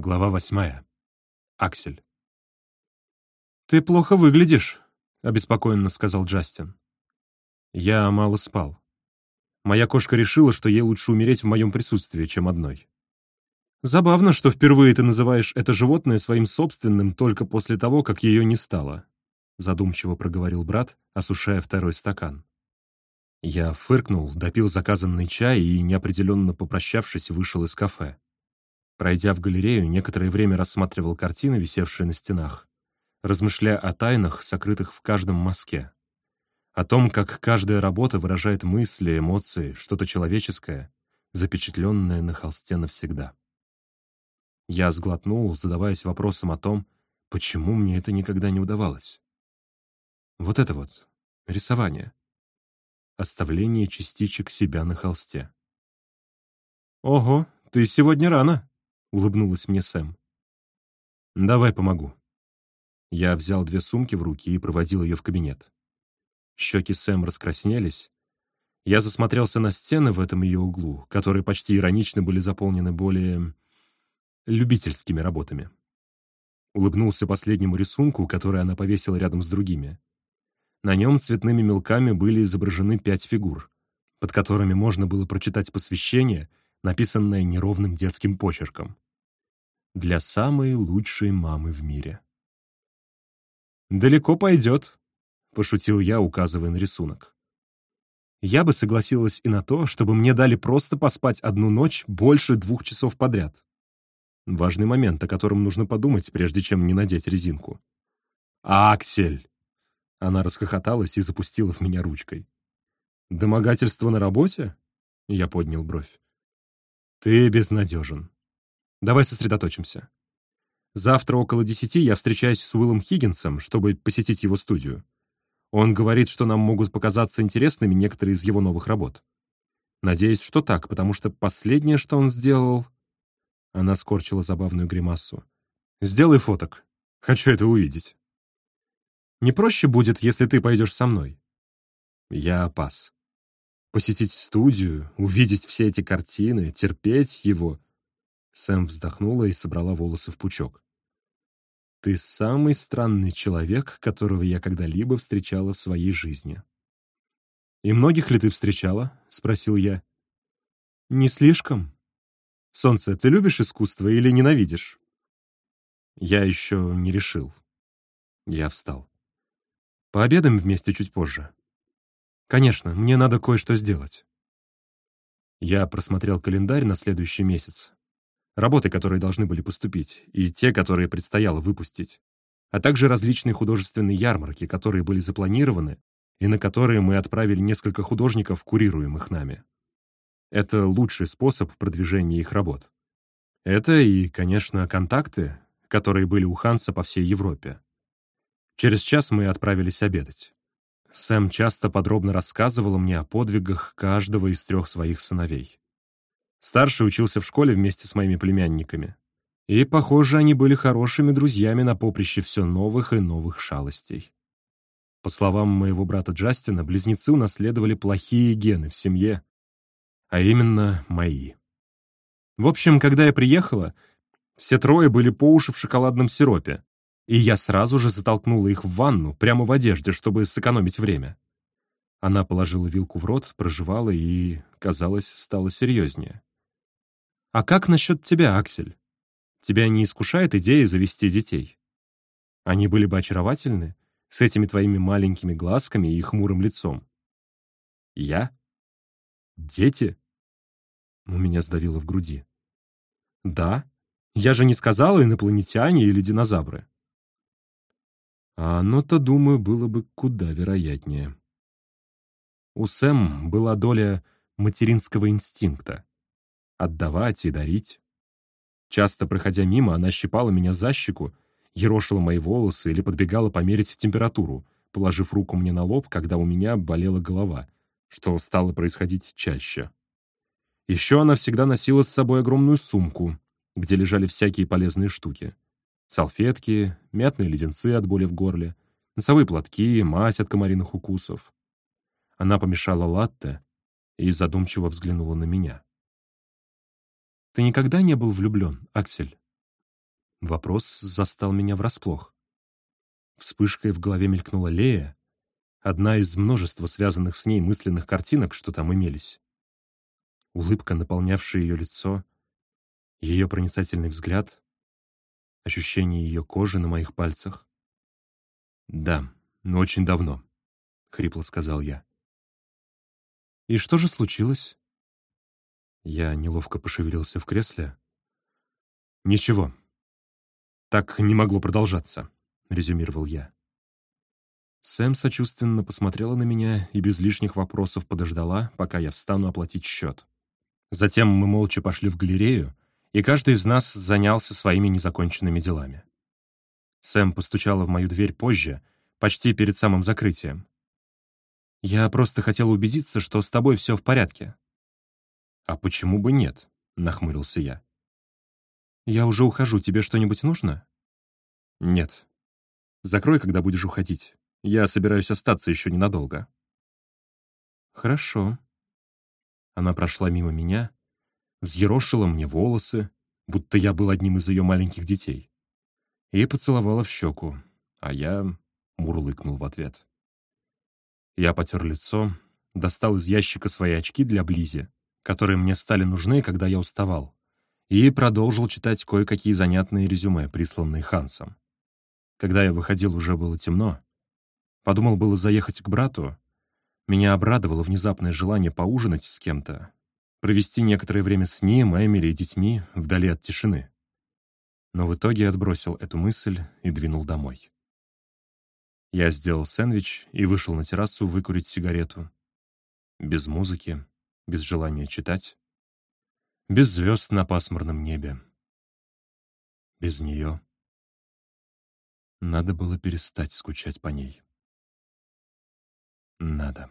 Глава восьмая. Аксель. «Ты плохо выглядишь», — обеспокоенно сказал Джастин. Я мало спал. Моя кошка решила, что ей лучше умереть в моем присутствии, чем одной. Забавно, что впервые ты называешь это животное своим собственным только после того, как ее не стало, задумчиво проговорил брат, осушая второй стакан. Я фыркнул, допил заказанный чай и, неопределенно попрощавшись, вышел из кафе. Пройдя в галерею, некоторое время рассматривал картины, висевшие на стенах, размышляя о тайнах, сокрытых в каждом мазке. О том, как каждая работа выражает мысли, эмоции, что-то человеческое, запечатленное на холсте навсегда. Я сглотнул, задаваясь вопросом о том, почему мне это никогда не удавалось. Вот это вот, рисование. Оставление частичек себя на холсте. «Ого, ты сегодня рано», — улыбнулась мне Сэм. «Давай помогу». Я взял две сумки в руки и проводил ее в кабинет. Щеки Сэм раскраснелись. Я засмотрелся на стены в этом ее углу, которые почти иронично были заполнены более любительскими работами. Улыбнулся последнему рисунку, который она повесила рядом с другими. На нем цветными мелками были изображены пять фигур, под которыми можно было прочитать посвящение, написанное неровным детским почерком. Для самой лучшей мамы в мире. «Далеко пойдет», — пошутил я, указывая на рисунок. «Я бы согласилась и на то, чтобы мне дали просто поспать одну ночь больше двух часов подряд». Важный момент, о котором нужно подумать, прежде чем не надеть резинку. «Аксель!» Она расхохоталась и запустила в меня ручкой. «Домогательство на работе?» Я поднял бровь. «Ты безнадежен. Давай сосредоточимся. Завтра около десяти я встречаюсь с Уиллом Хиггинсом, чтобы посетить его студию. Он говорит, что нам могут показаться интересными некоторые из его новых работ. Надеюсь, что так, потому что последнее, что он сделал, она скорчила забавную гримасу. «Сделай фоток. Хочу это увидеть». «Не проще будет, если ты пойдешь со мной?» Я пас. Посетить студию, увидеть все эти картины, терпеть его. Сэм вздохнула и собрала волосы в пучок. «Ты самый странный человек, которого я когда-либо встречала в своей жизни». «И многих ли ты встречала?» — спросил я. «Не слишком», Солнце, ты любишь искусство или ненавидишь? Я еще не решил. Я встал. Пообедаем вместе чуть позже. Конечно, мне надо кое-что сделать. Я просмотрел календарь на следующий месяц. Работы, которые должны были поступить, и те, которые предстояло выпустить, а также различные художественные ярмарки, которые были запланированы и на которые мы отправили несколько художников, курируемых нами. Это лучший способ продвижения их работ. Это и, конечно, контакты, которые были у Ханса по всей Европе. Через час мы отправились обедать. Сэм часто подробно рассказывала мне о подвигах каждого из трех своих сыновей. Старший учился в школе вместе с моими племянниками. И, похоже, они были хорошими друзьями на поприще все новых и новых шалостей. По словам моего брата Джастина, близнецы унаследовали плохие гены в семье, а именно мои. В общем, когда я приехала, все трое были по уши в шоколадном сиропе, и я сразу же затолкнула их в ванну, прямо в одежде, чтобы сэкономить время. Она положила вилку в рот, прожевала и, казалось, стала серьезнее. «А как насчет тебя, Аксель? Тебя не искушает идея завести детей? Они были бы очаровательны, с этими твоими маленькими глазками и хмурым лицом. Я? Дети? У меня сдавило в груди. Да, я же не сказала инопланетяне или динозавры. А оно-то, думаю, было бы куда вероятнее. У Сэм была доля материнского инстинкта — отдавать и дарить. Часто, проходя мимо, она щипала меня за щеку, ерошила мои волосы или подбегала померить температуру, положив руку мне на лоб, когда у меня болела голова — что стало происходить чаще. Еще она всегда носила с собой огромную сумку, где лежали всякие полезные штуки. Салфетки, мятные леденцы от боли в горле, носовые платки, мазь от комариных укусов. Она помешала латте и задумчиво взглянула на меня. «Ты никогда не был влюблен, Аксель?» Вопрос застал меня врасплох. Вспышкой в голове мелькнула Лея, одна из множества связанных с ней мысленных картинок, что там имелись. Улыбка, наполнявшая ее лицо, ее проницательный взгляд, ощущение ее кожи на моих пальцах. «Да, но очень давно», — хрипло сказал я. «И что же случилось?» Я неловко пошевелился в кресле. «Ничего. Так не могло продолжаться», — резюмировал я. Сэм сочувственно посмотрела на меня и без лишних вопросов подождала, пока я встану оплатить счет. Затем мы молча пошли в галерею, и каждый из нас занялся своими незаконченными делами. Сэм постучала в мою дверь позже, почти перед самым закрытием. «Я просто хотела убедиться, что с тобой все в порядке». «А почему бы нет?» — нахмурился я. «Я уже ухожу, тебе что-нибудь нужно?» «Нет. Закрой, когда будешь уходить. Я собираюсь остаться еще ненадолго». «Хорошо». Она прошла мимо меня, взъерошила мне волосы, будто я был одним из ее маленьких детей, и поцеловала в щеку, а я мурлыкнул в ответ. Я потер лицо, достал из ящика свои очки для Близи, которые мне стали нужны, когда я уставал, и продолжил читать кое-какие занятные резюме, присланные Хансом. Когда я выходил, уже было темно. Подумал было заехать к брату. Меня обрадовало внезапное желание поужинать с кем-то, провести некоторое время с ним, Эмили и детьми, вдали от тишины. Но в итоге отбросил эту мысль и двинул домой. Я сделал сэндвич и вышел на террасу выкурить сигарету. Без музыки, без желания читать, без звезд на пасмурном небе. Без нее. Надо было перестать скучать по ней. Надо.